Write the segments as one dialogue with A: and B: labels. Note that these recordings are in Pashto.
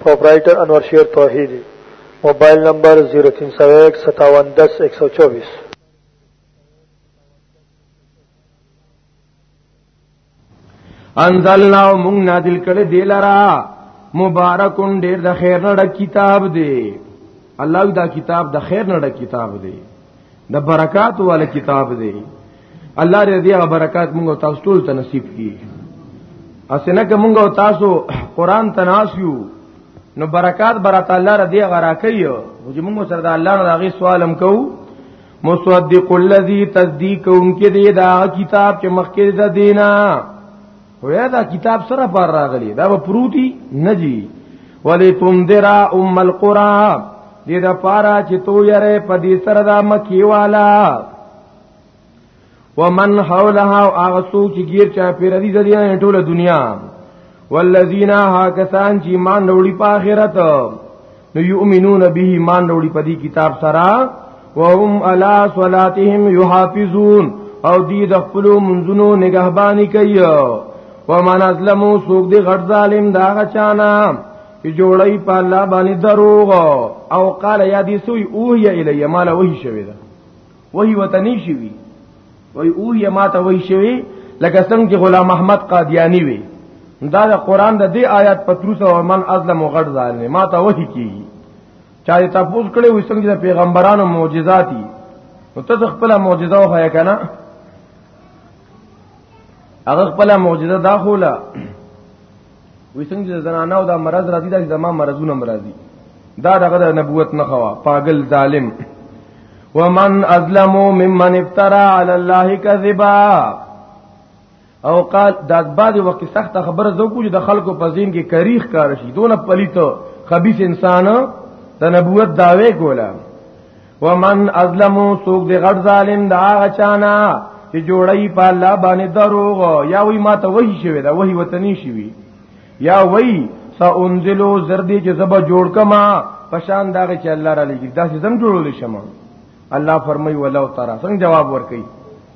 A: پروپرائیٹر انور شیر توحیدی موبایل نمبر 03015710124
B: انزلنا موږ نازل کړي دی لرا مبارکون ډیر د خیر نه کتاب دی الله دا کتاب د خیر نه کتاب دی د برکات والا کتاب دی الله دې دې برکات موږ تاسو ټول ته نصیب کړي اسنه که موږ تاسو قران تناسیو نو برکات برات الله ردی غرا کوي او چې موږ سره د الله نه داغي سوالم کوو مصدق الذي تصدیق انکه دې دا کتاب چې مخکې د دینه ویا دا کتاب سره پر راغلی دا به پروتي نه جی ولی تندرا ام القرا دې دا پارا چې تو یره په دې سره دا مکی والا ومن حولها او هغه څوک چې غیر چا پیر دي ځدی نه ټوله دنیا والذین ها کسان چې مان وروړي په آخرت نو یؤمنون به مان وروړي په دې کتاب سره وهم علی صلاتهم یحافظون او دی د خپل منځونو نگهبانی کوي و من ازلمو سوق دی غټ ظالم دا غچانا چې جوړی په الله باندې دروغ او قال یا دی سوی اوه یا الی مال وحی شوی دا وحی وتنی شوی وای او یې ماته وای شوی لکه څنګه چې غلام احمد قادیانی وی دا د قران د دې آیات پتروس او من ازلم غړ ځاله ماته وحی کی چا ته تاسو کړي وې څنګه د پیغمبرانو معجزات دي نو ته خپل معجزه وه کنه هغه خپل معجزه دا خوله وې څنګه چې زنانه او دا مرض راځي دا زما مرزونه مرضي دا دغه نبوت نه خوا پاگل ظالم ومن ازلم ممن افترا علی الله کذبا او قال دا بعد وخت سخت خبره زو کوجه د خلکو په زین کې کریخ کار شي دونه پلیته خبيث انسان د نبوت داوی کوله ومن ازلمو سوک دی غټ ظالم دا هغه چانا چې جوړی په الله باندې دروغ یا وی ما ته وحی شوی دا وحی وتنی شوی یا وی سانزلو زردی چې زبا جوړ کما پشان دا چې الله را لګی دا چې زم جوړول شم الله فرمای ولو ترا څنګه جواب ورکړي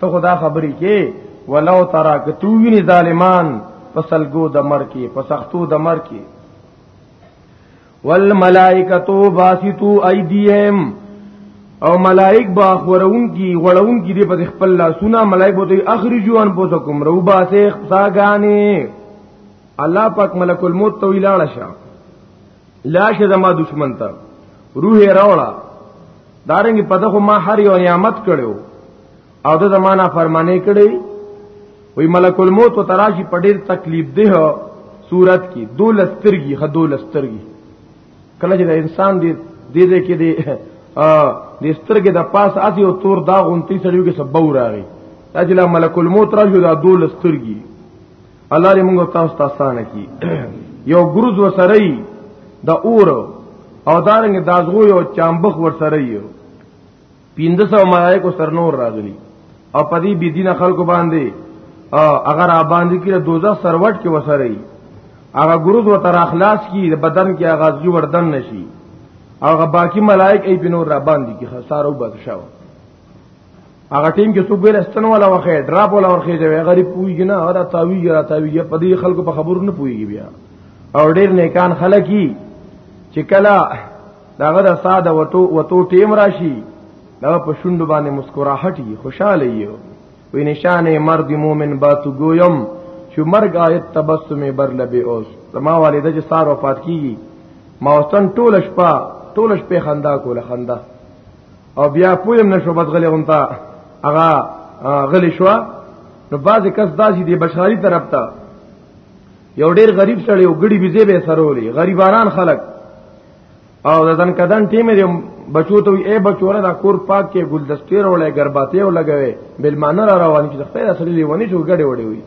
B: ته خدا خبرې کې ولو ترا که تو ویني ظالمان پسلګو د مر کې پسختو د مر کې والملائکتو باسطو ایدیهم او ملائک با خورون کی غړون کی دی په خپل لاسونه ملائک بوته اخرجو ان پوسکم رو باسه خصاګانی الله پاک ملک الموت تو لاړه شه لاش زما دشمن ته روح راوړه دارنګ په دغه ما هر یو نعمت کړو او د زمانہ فرمانه کړی وی ملک الموت تراشی په ډیر تکلیف ده صورت کې دولس ترګي خدولس ترګي کله چې د انسان دی دې دې کې دی د سترګې د پاس اسی او تور دا غونتی سړیو کې سبب راغی اجل ملک الموت را جو دا دول سترګي الله دې موږ تاسو ته آسان کړي یو ګروز وسره د اور او دارنګ دازغو یو چامبخ ورسره یو 1500 ملائکه سر نور راغلي او په دې بي دینه خلکو باندې اگر اباندې کې دوزخ سروټ کې وسره ای هغه ګروز و تر اخلاص کی بدن کې هغه ځو وردن نشي هغه باقی ملائک ای په نور را باندې کې خسارو بد شو هغه ټیم کې څوک ویل استن ولا وخه ډراپ ولا ورخه دی غریب پویږي نه هغه تاویږي را تاویږي په دې خلکو په خبرو نه پویږي بیا او ډیر نیکان خلک چې کله داغه د ساده وټو وټو ټیم راشي دا په شوند باندې مسکراحت یې خوشاله یې وي نشانه مرد مومن باتو ګویم چې مرګ آیت تبسم بر لبه اوس زما والده چې سار وفات کیږي ما وسن ټول شپه ټول شپه خندا کوله خندا او بیا پویم نشو بدغلی غونتا هغه غلی شو نو بعضی کس داسې دی بشاری طرف ته یو ډیر غریب سړی او ګړي بيزه به سرولې غریبانان خلک او د دن کدن ټیم دی بچو ته ای بچو را دا کور پاک کې ګلدستې وروړې ګرباتې ولګوي بل مان را روان چې خپل اصلي لیونی شو ګډه وړي وي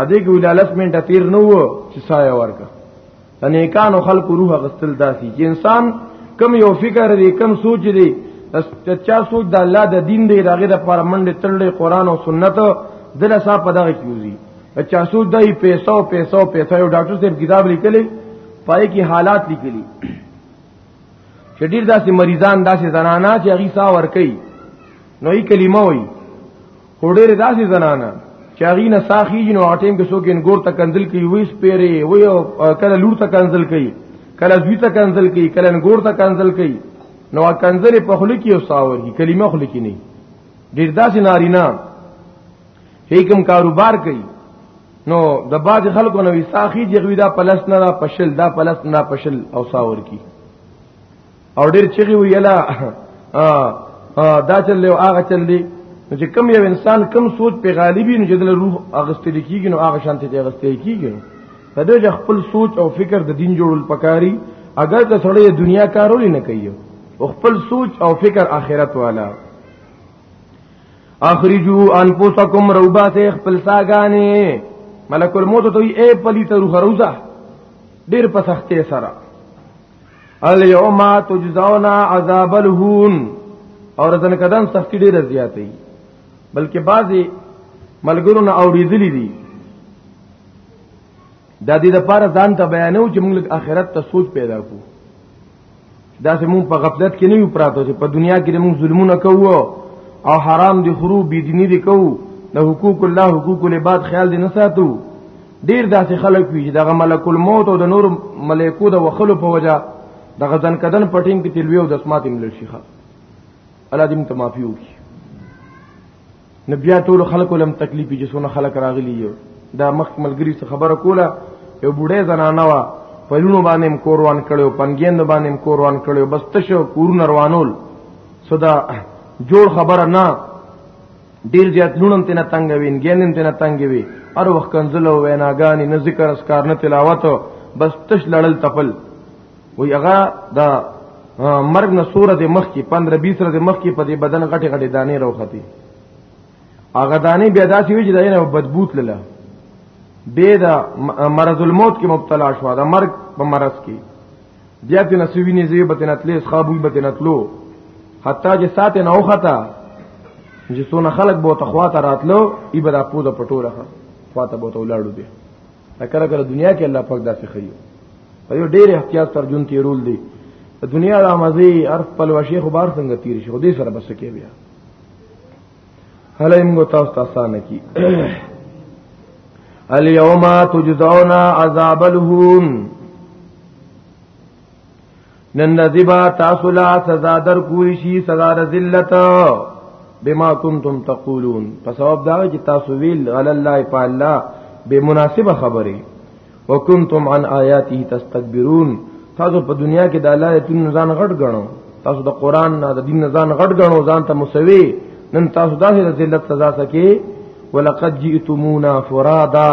B: ا دې کې ولالس منټه تیر نه وو چې سایه ورکا انیکانو خلق روح غستل داسي چې انسان کم یو فکر دی کم سوچ دی چا سوچ د الله د دین دی داغه د پر منډه تړلې قران او سنت دل صاحب پدغه کیږي چا سوچ دای پیسو پیسو پیسو یو ډاکټر صاحب کتاب لیکلی پای کې حالات لیکلي چې ډیر داسې مریضان داسې زنانا چې هغه سا ور کوي نو یې کلمه وایي هډېر داسې زنانا چې هغه نه ساخی جن واټیم کې سو کې انګور ته کنزل کوي وې سپېره وې کله لور ته کنزل کوي کله زوی ته کنزل کوي کله انګور ته کنزل کوي نو کنزل په خل کې او ساور کی کلمه خل کې نه ډیر داسې نارینا هیکم کاروبار کوي نو د باج خلکو نو ساخي جګوي دا پلس نه دا پشل دا پلس نه پشل او ساور کی او ډیر چغي وی یلا دا چل له هغه چل دی نو چې کم یو انسان کم سوچ په غالبي نو جدل روح اغستل کیږي نو هغه شانته ته اغستل کیږي په دې خپل سوچ او فکر د دین جوړول پکاري اگر که سړی دنیا کارول نه کوي او خپل سوچ او فکر آخرت والا اخرجو انفسکم روبا سے خپل ساګانی ملک الموت ته ای پلی تر خروزه ډیر په سختې سره الیوم تجزاون عذاب الهون اور ځن کدن سختی ډیر زیاتې بلکې بعضی ملګرو نه اوریدلې دي د دې لپاره ځان ته بیانو چې موږ آخرت ته سوچ پیدا کوو دا چې مونږ په غفلت کې نه یو پراته چې په دنیا کې مونږ ظلمونه کوو او حرام دي خرو بي دیني دي کوو د حقوق الله حقوق العباد خیال دي نه ساتو ډیر داسې خلک وي چې دغه ملک الموت او د نور ملائکو د وخلو په وجا د غزن کدن پټین کې تلوي او د اسمات مل شيخه الله دې ته معافي وکړي نو بیا ټول خلکو لم تکلیف چې سونه خلک راغلی یو دا مخ ملګری څخه خبره کوله یو بوډه زنانه وا پلونو باندې هم کوروان کړو پنګیند باندې هم کوروان کړو بس تشو کورن روانول صدا جوړ خبره نه ډیر زیات لونم تینا تنگ وین ګینن تینا تنگ وی هر وخت کنزلو ویناګانی نه ذکر اسکار نه تلاوت بس تش لړل تپل وی هغه دا مرګ نه سوره د مخ کې 15 20 سره د مخ کې په دې بدن غټه غټه دانې راوختی هغه دانې بیا داسې وی چې دا نه بدبوت لله دې دا مرض الموت کې مبتلا شو دا مرګ په مرض کې بیا ته نسوی نه زی به تنتلې خوابوي به تنتلو حتی چې ساته نه وخته چې څونه خلک بہت خواته راتلو ای به دا پوزه پټوره خواته بہت ولاړو دي دا کله کله دنیا کې الله پاک داسې خي په یو ډېر احتیاط سره جون کې رول دی د دنیا د مزي عرف په لوشي خو بار څنګه تیر شي خو دې سره بس کې بیا هله موږ تاسو ته آسان کی الیوم تجزون عذاب الهون نن ذبا تاسو لا سزا در کوی شي سزا د ذلت بما کنتم تقولون په سبب دا چې تاسو ویل علی الله په الله به مناسبه خبره وکنتم عن آیاته تستكبرون تاسو په دنیا کې د الله ایتون ځان غټ غنو تاسو د قران نه د دین ځان غټ غنو ځان ته مسوي نن تاسو داسې د ذلت سزا سکے ولقد جئتمونا فرادا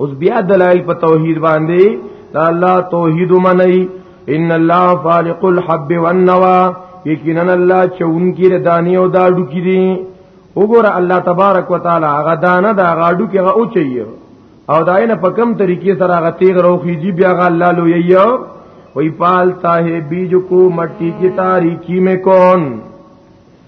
B: اوس بیا دلایل په توحید باندې دا الله توحید منئ ان الله فالق الحب والنوا یقینا الله چون کی ردانی او دا ډوکی دي وګوره الله تبارک وتعالى هغه دانه دا غاډو کې هغه اوچي او داینه په کم طریقې سره هغه تیغ روخیږي بیا غا الله لو یو وی پالتا ہے بیج کو مٹی کی تاریکی میں کون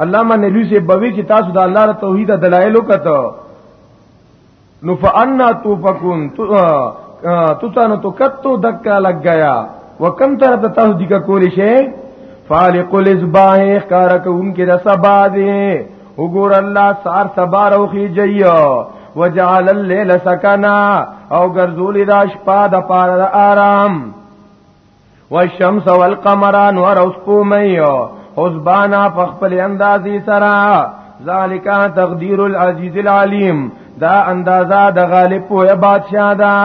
B: علامه نبی سے بوي چې تاسو د الله د توحید دلایل وکړو نو فانا توفقون تو تاسو تو کتو دکا لګ گیا وکم تر د تاسو دګه کولی شي فالق الاسباح کار کوونکې د سبا دی وګور الله سار سبا روخي جيو وجعل الليل سکنا او ګرځولې دا شپه د پاره آرام والشمس والقمر انور اوس پومیو اوس بانا فخپل اندازي سرا ذالک تقدیر العزیز العلیم دا اندازا د غالب پوی بادشاہ دا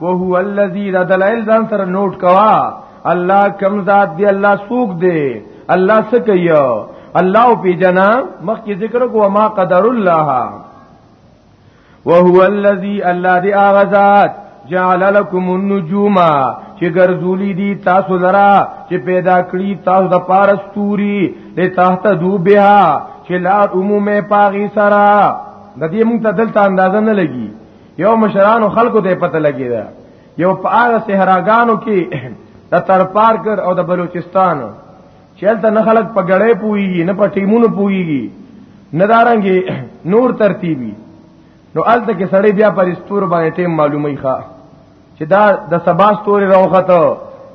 B: وهو الذی دا دلائل ځان سره نوٹ کوا الله کم ذات دی الله سوق دی الله سکیو الله پی جنا مخکې ذکر کو ما قدر الله وهو الذي الله دی اغزاد جعل لكم النجوم چې ګرځولي دي تاسو لرا چې پیدا کړی تاسو د پارستوري له تحت دو بها چې لار عمومه پاغي سرا د دې موږ ته دلته اندازه نه لګي یو مشرانو خلکو ته پته لګی دا یو پاغه صحراګانو کې د ترپارکر او د بلوچستان چلته نه خلک په غړې پويږي نه په ټیمونو پويږي نه دارنګي نور ترتیبي نو الته کې سړی بیا پر استور باندې ټیم معلومي ښا چې دا د سبا ستوري راوخته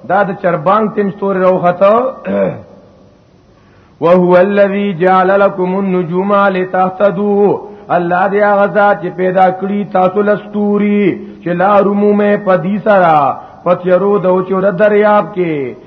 B: دا د چربان تیم ستوري راوخته وهو الذي جعل لكم النجوم لتهتدوا الله دې هغه ذات چې پیدا کړی تاسو لستوري چې لا رومه پدی سرا پتیرو د اوچو د دریاب کې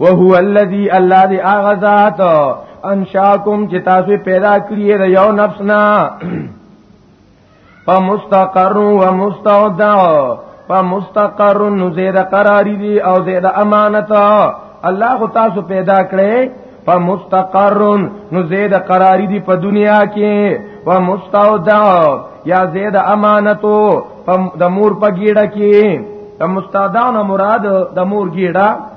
B: وهو الذي الله دی اغه ذات انشاکم چې تاسو پیدا کړی د یو نفس نه فمستقر و مستودع فمستقر نو زید قراری دی او زید امانت الله خو تاسو پیدا کړی فمستقر نو زید قراری دی په دنیا کې و مستودع یا زید امانتو د مور په گیړه کې د مستودع نه مراد د مور گیړه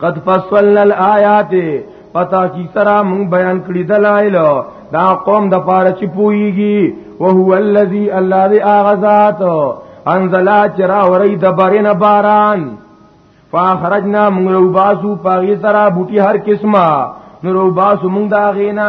B: قد فصلنا الآیات پتا کی سرا مون بیان کړی دلایل دا قوم د پاره چې پويږي او هو الذی الله دی اغذات انزل چرا وری د بارین باران فاخرجنا مون رو باسو پاغي سرا بوټي هر قسمه نو رو باسو مون دا غینا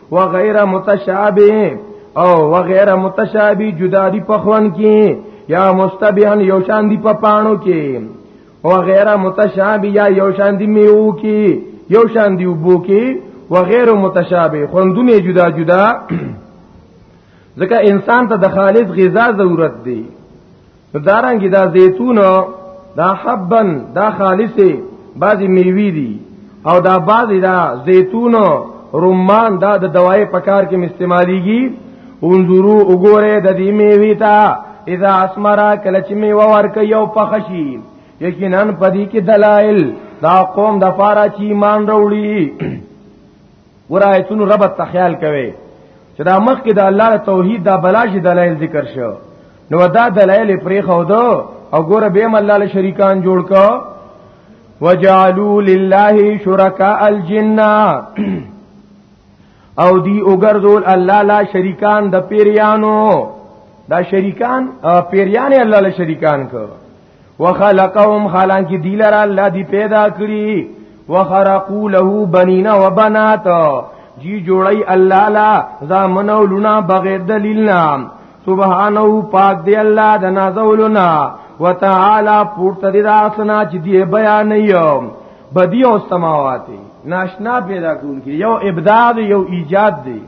B: وغیر متشابه او وغیر متشابه جدا دی په خوان کې یا مستبهن یو شان دی په پانو کې وغیر متشابه یا یو شان دی میو کې یو شان دی وبو کې وغیر متشابه خوندونه جدا جدا ځکه انسان ته د خالص غذا ضرورت دی دارنګ دا زیتون دا حبن دا خالصه بعضی میوی دي او دا بعضی دا زیتون رمان دا د دوايي پکار کې استعماليږي انظرو وګوره د دې میوي ته اذا اسمرا کله چې میوه ورکه یو پخشي یقینا پدې کې دلایل دا قوم د فارا چی ایمان وروړي ورایتونو ربط ته خیال کوي چې دا مخ کې د الله توحید دا بلاش دلایل ذکر شو نو دا دلایل پرې خو دو او ګور به مل الله شریکان جوړ کو وجعلوا لله شرکاء الجن او دی وګرځول الله لا شریکان د پیریانو دا شریکان پیریان الله له شریکان کو وخلقهم خلان کی دی لرا الله دی پیدا کړی وخرقوا له بنین و بنات جی جوړی الله لا زامنو لنا بغیر دلیل نام سبحانه پاک دی الله د نازولنا وتعالى پورته دی داسنا چې دی بیان یو بدی او سماواتی ناشنا پیدا کول کی یو ابداع یو ایجاد دی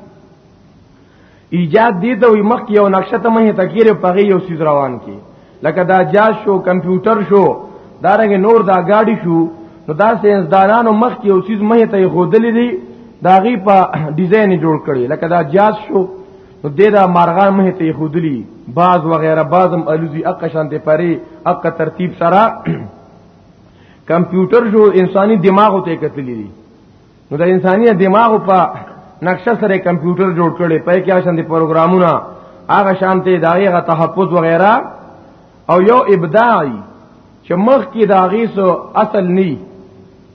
B: ایجاد دی ته وي مخ یو نقشه ته مه تکیر پغی یو سیز روان کی لکه دا جاز شو کمپیوټر شو دارنګ نور دا گاډي شو نو دا سینسدانانو مخ کې یو سیز مه ته خودلې دي دا غي په ډیزاین جوړ کړي لکه دا جاز شو نو دې دا مارغان مه ته خودلي باز وغیرہ بازم الوزی اق شان ته پري اق ترتیب سره کمپیوټر جو انساني دماغ ته کتلې دي نو د انساني دماغ په نقشه سره کمپیوټر جوړ کړي په کې آشان دي پروګرامونه هغه شانته دغه تحفظ وغیرہ او یو ابداعي چې مخ کې داغي سو اصل ني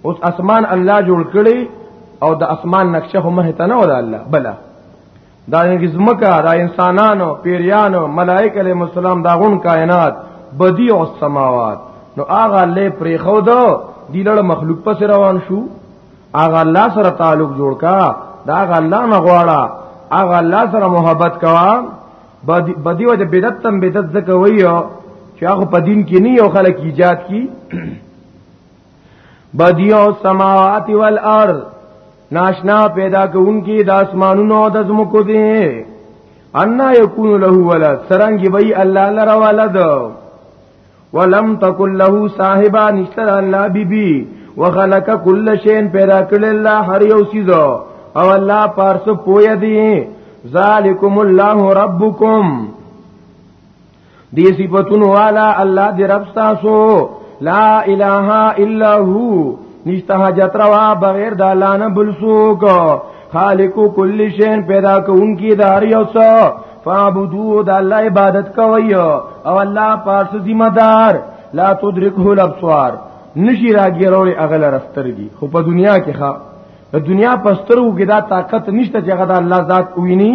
B: اوس اسمان الله جوړ کړي او د اسمان نقشه هم هته نه ولا الله بلا دا یې زمکه دا انسانانو پیریانو ملائکه علیهم السلام دا غون کائنات بدیع السماوات نو هغه لې پرې خو دو دی لړ مخلوق پس روان شو هغه الله سره تعلق جوړ کا دا هغه الله نه غواړه هغه الله سره محبت کوا بدی وجه بدعت تم بدعت زکوي چې هغه په دین کې نه یو خلک ایجاد کی بدیع السماوات والارض ناشنا پیدا کوونکی د اسمانونو او د زمکو دی ان یکون له ولد سرنګ وی الله لره ولد ولم تکل له صاحبہ نشتر الله بی بی وخلق کل شین پیدا کړل الله هر یو چیز او الله پارس پوی دی ذالکم الله ربکم دی صفاتون والا الله دی رب تاسو لا اله الا هو نشته حاجت روا بغیر د الله نه بل سوک خالق کل شین پیدا کوونکی د هر یو څه فعبدو د الله عبادت کوي او الله پاس ذمہ دار لا تدرکه الابصار نشی راګیرول اغل رسترګي خو په دنیا کې ښا د دنیا پسترو کې دا طاقت نشته چې هغه د الله ذات ویني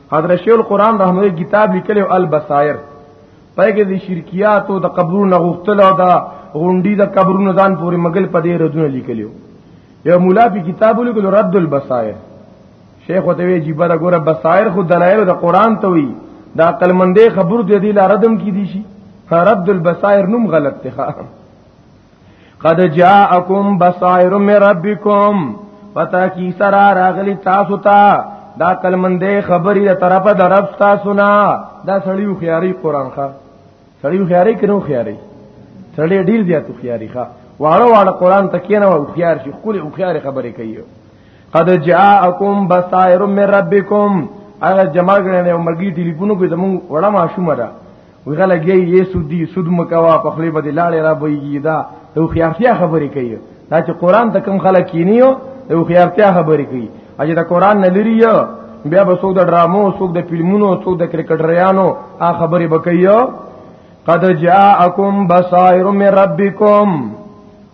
B: حضرت شیخ القرآن رحمه کتاب لیکلی البصائر پای کې د شرکیات او د قبرونو غوښتل او د غونډي د قبرونو ځان پورې مګل په دې ردونه لیکلیو یو مولا په کتاب لیکل رد البصائر شیخ وته وی جی بره ګوره بصائر خو دلایل د قران ته وی دا عقل مندې خبر دې دې لا ردم کی دي شي رد البصائر نوم غلط ته قد جاءکم بصائر من ربکم پتا کی سرا راغلی تاسو ته تا دا کلمندې خبرې د طرفه د رب تاسو نه دا سړیو خیاري قران ښا سړیو خیاري کینو خیاري سړی ډیر زیات خیاري ښا واړه واړه قران ته کینو او خیار شي خولي او خیاري خبرې کوي قد جاءکم بصائر من ربکم اغه جمع غړنه او مرګي ټلیفونو کې زمون وړه ماشومه ده وغه لګي یې سودی سود مکوا په خلی باندې لاړې را بويږي دا یو خیارتیا خبرې کوي دا چې قران ته کم خلک کینیو یو خیارتیا خبرې کوي اجه دا قران نه لري بیا به څوک د ډرامو څوک د فلمونو څوک د کرکټریانو آ خبرې بکیو قد جاءکم بصائر من ربکم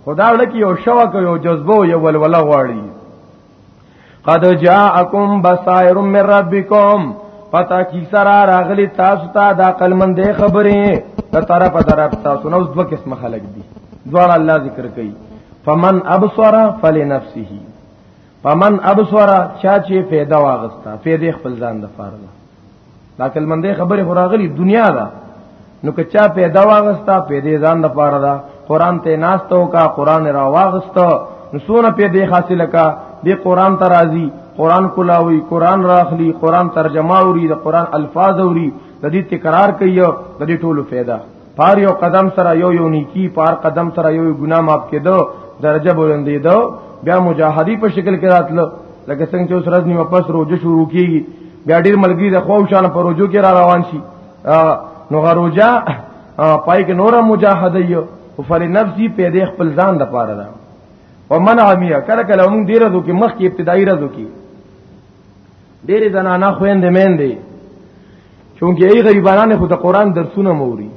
B: خدا لکه یو شوق یو جذبه یو ولوله غواړي قد جاءکم بصائر من ربکم پتا کی سرا راغلی تاسو ته دا قلمن دی خبره ته طرف طرف تاسو نو دوه قسم خلق دي دواړه الله ذکر کوي فمن ابصر فلنفسه فمن ابصر چا چې پیدا واغستا پیدا خپل ځان د فارغ دا کلمندې خبره خوراغلی دنیا دا نو که چا پیدا واغستا پیدا ځان د پاره دا قران ته ناستو کا قران را واغستا نو سونه پیدا حاصله کا دی قران ته راضی قران کولاوی قران راخلی قران ترجمه اوري د قران الفاظ اوري د دې تکرار کوي د دې ټولو فایده پار یو قدم سره یو یو نیکی پار قدم سره یو ګناه معاف کېدو درجه بلندې دو بیا مجاهدی په شکل کې راتلو لکه څنګه چې اوس ورځ نیمه پس روزه شروع کیږي بیا ډیر ملګری د خو شان پر روزو کې را روان شي نو غروجا پای کې نور مجاهده یو او فل نفسي پیدا خپل ځان د پاره ده ومن عمیا کله کله موږ ډیر ځو کې مخ کې ابتدایي ځو کې ډېری زنانه خويندې مېندې چونکه ای غریبانه خو د قران درسونه موري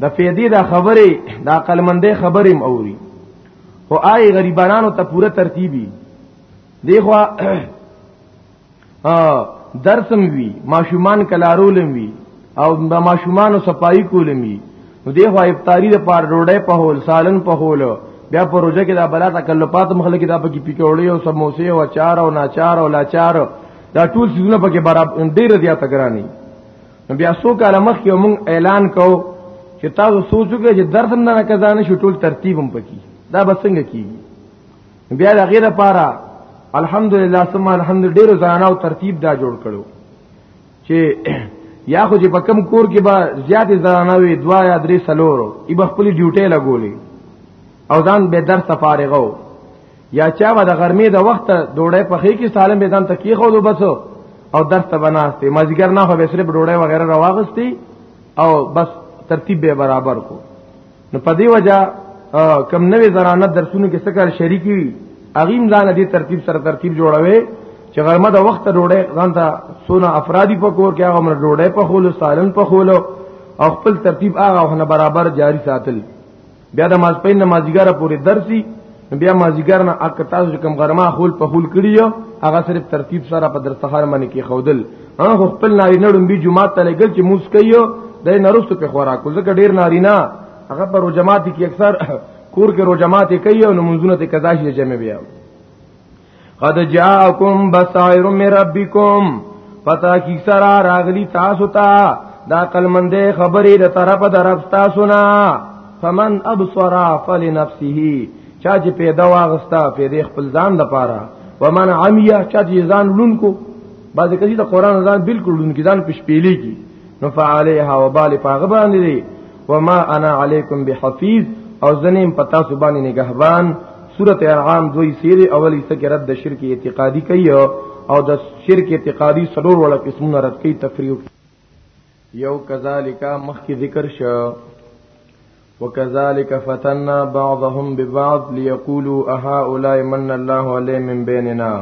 B: د فیدې د خبرې د عقلمندې خبرې موري او آی غریبانو ته پوره ترتیبي دیخوا درسم وی ماشومان کلارولم وی او د ماشومان صفائی کولمی نو دی خو افطاری د پار ډوډۍ په هول سالن په هول بیا پروژه کې دا بلا تکلفات مخله کې دا پکې پکوړې او سموسې او اچار او ناچار او لاچار دا ټول سيزونه پکې برابر ډېر زیاته ګرانی نو بیا سو کاله مخ کې موږ اعلان کو چې تاسو سوچو کې چې درس هم نه کزانه شټول ترتیب هم پکې دا بسنګ کیږي بیا د غیر پاره الحمدلله ثم الحمد ډیر زانا او ترتیب دا جوړ کړو چې یا خو چې په کم کور کې به زیاتې زنانه وي دوا یا درې سلورو ای به خپل ډیوټي لګولې او ځان به درس فارغو یا چا به د غرمې د وخت ډوړې په خې کې سالم به ځان تکیه خو بسو او درس ته بناسته مازیګر نه خو به صرف ډوړې وغیرہ راوغستی او بس ترتیب به برابر کو نو په دې وجہ کم نوې زنانه درسونو کې څه کار شریکی وي اغیم ځان دې ترتیب سره ترتیب جوړوي چې غرمه د وخت ډوډۍ ځان ته سونه افرادی په کور کې هغه مر ډوډۍ په خولو سالن په خولو او خپل ترتیب هغه نه برابر جاری ساتل بیا د ماسپین نمازګاره پورې درسي بیا مازیګر نه اک تاسو کوم غرما خول په خول کړی هغه صرف ترتیب سره په درسخار باندې کې خودل هغه خپل ناری نړم بي جمعه ته لګل چې موس کوي د نرستو په خوراک ځکه ډیر ناری نه هغه پر جماعت کې اکثر کور کې رو جماعت کوي او نمونځونه ته قضا شي جمع بیا قد جاءکم بصائر من ربکم پتا کی سرا راغلی تاسو ته دا کلمندې خبرې د طرف درف تاسو نه فمن ابصر فلنفسه چا چې پیدا واغستا پیدا خپل ځان لپاره ومن عمي چا چې ځان لونکو بعضې کسي د قرآن ځان بالکل لونکي ځان پښپېلې کی نو فعليها وبال پاغه باندې وما انا علیکم بحفیظ او زنیم پتا سبانی نگهبان سورت انعام دوی سیر اولی سکی رد د شرک اعتقادی کوي او د شرک اعتقادی سلور ولا قسمونه رد کوي تفریو یو کذالک مخکی ذکر شو وکذالک فتننا بعضهم ببعض ليقولوا اهؤلاء من الله عليه من بيننا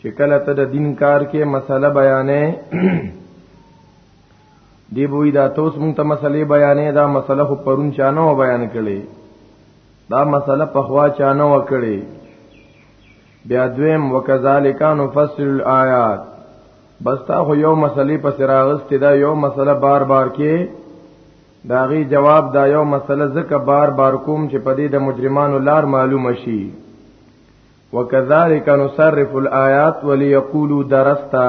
B: چې کله ته د دین کار کې مسله بیانې دی بوی دا توس مونږ ته مسلې بیانې دا مسله خو پرون چانه و بیان کړي دا مسله په خوا چانه و کړي بیا دویم وکذالک نفصل الایات بس تا خو یو مسلې په سراغست دا یو مسله بار بار کې داغي جواب دا یو مسله زکه بار بار کوم چې په دې د مجرمانو لار معلوم شي وکذالک نصرف الایات وليقولوا درستا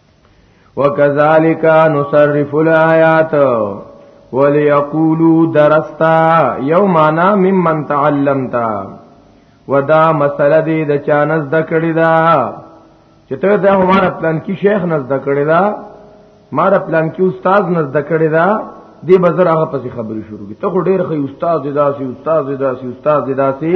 B: وکذالک نصرف الایات وليقولوا درستا یومانا ممن تعلمتا ودا مسله دې د چانس د کړی دا چې ته دا هماره پلان کې شیخ نز د کړی دا ماره پلان کې استاد نز د کړی دا دې بازار هغه پسې خبرې شروع کی ته خو ډېر خې استاد دې داسي استاد دې داسي استاد دې داسي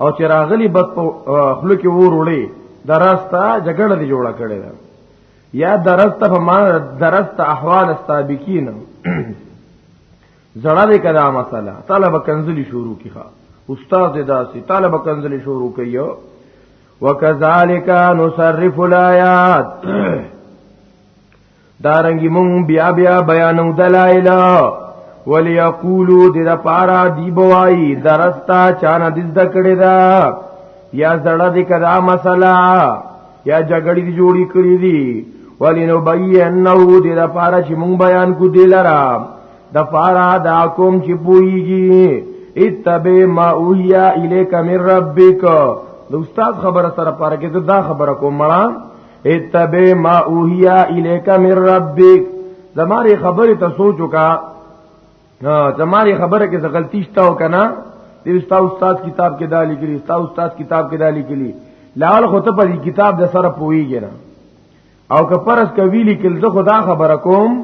B: او چې راغلی بد په خپل کې ور وړي درسته جګړه دی جوړه کړې ده یا درسته په معنا درسته احوال السابقین زړه دې کدا مسله طالب کنزلی شروع کیخه استاد داسي طالب کنزلی شروع کيو وکذالک نصرف الایات دارنګي مونږ بیا بیا بیانو دلایل وليقولو د د پارا دی بوای درستا چانه د زده کړی دا یا زړه د کدا مسله یا جګړې دی جوړی کړی دی ولینو بینه د د پارا چې مونږ بیان کو دی لرا د پارا دا کوم چې پویږي اتبع ما اوحیا الیک من ربک د استاد خبره سره پاره کې دا خبره کوم مړه اتبع ما اوهیا الیک من ربک زماره خبره ته سوچ وکا زماره خبره کې غلطی شته او کنه د استاد استاد کتاب کې دا لیکلی استاد استاد کتاب کې دا لیکلی لال خو ته په کتاب د سره پويږي نه او که پرس کوي لیکل زه خدا خبره کوم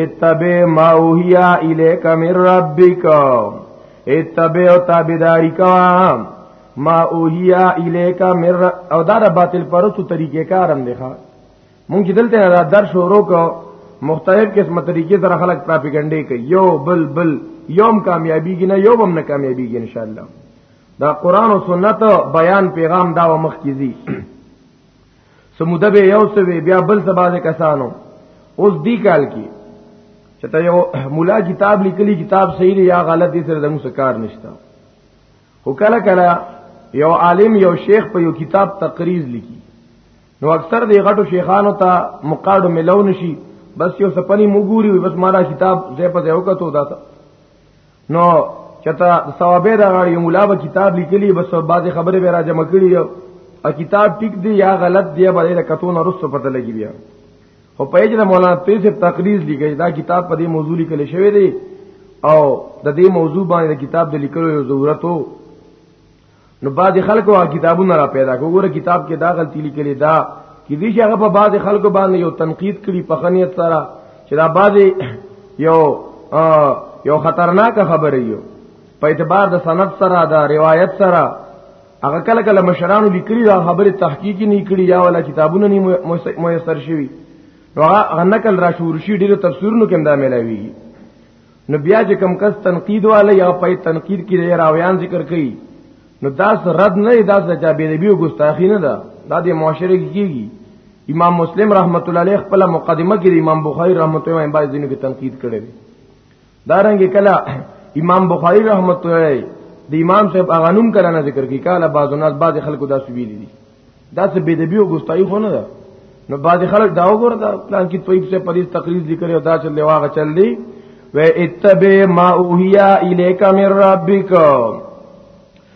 B: اتبع ما اوهیا الیک من ربک اتبع تابعداری کا ما اوهیا الیکا مر او دا د باطل پرستو طریقې کارم دی ښا مونږ چې دلته دا در شروع کو مختلف قسمه طریقې سره خلک پراپګاندا کوي یو بل بل یوم کامیابی کی نه یوم نه کامیابی کی ان شاء الله دا قران او سنت بیان پیغام دا و مخ کیږي سموده به یو څه بیا بل څه باندې کسانو اوس دی کال کې چې ته یو مولا کتاب لیکلی کتاب صحیح دی یا غلط دی سره دمو سکار نشته خو کله کله یو عالم یو شیخ په یو کتاب تقریز لیکي نو اکثر دی غټو شیخانو ته مقاډو ملو نشي بس یو سپنی مګوري بس مارا کتاب زې په یو کتو دا نو چتا ثوابه دا غړي مولا به کتاب لیکلی بس بعض خبره به را جمع کړي او کتاب ټیک دی یا غلط دی به دا کتو نه رسو پته لګي بیا خو په اجنه مولانا تیسر تقریر لیکي دا کتاب په دې موضوع لیکل شوی دی او د دې موضوع باندې کتاب د لیکلو یو ضرورت وو نو بعض خلکو هغه کتابونه را پیدا کوګوره کتاب کې دا غلطی لیکل دا کې دې هغه په بعض خلکو باندې یو تنقید کړي په خنیت سره چې دا بعض یو یو خطرناک خبره یو په اعتبار د سند سره دا روایت سره هغه کله کله مشرانو لیکلي دا خبره تحقیقي نه کړي یا ولا کتابونه نه میسر شوي نو هغه نقل را شروع شي ډیرو تفسیرونو کې دا ملاويږي نو بیا چې کم کس تنقید والے یا په تنقید کې راویان ذکر کوي نو داس رد نه داس چا بی ادبی او ګستاخی نه ده دا د معاشره کې کیږي امام مسلم رحمت الله علیه خپل مقدمه کې امام بخاری رحمت الله علیه باندې دینو کې تنقید کړی دی دارنګ کلا امام بخاری رحمت الله علیه د امام صاحب اغانوم کله نه ذکر کی کاله بعض الناس بعض خلکو دا سویل دي دا څه بے دبی او ګستای خو نه ده نو بعض خلک دا وګوره دا پلان کې طیب سے پریز تقریر ذکر او دا چل دی واغه چل دی و اتبع ما اوهیا الیک من ربک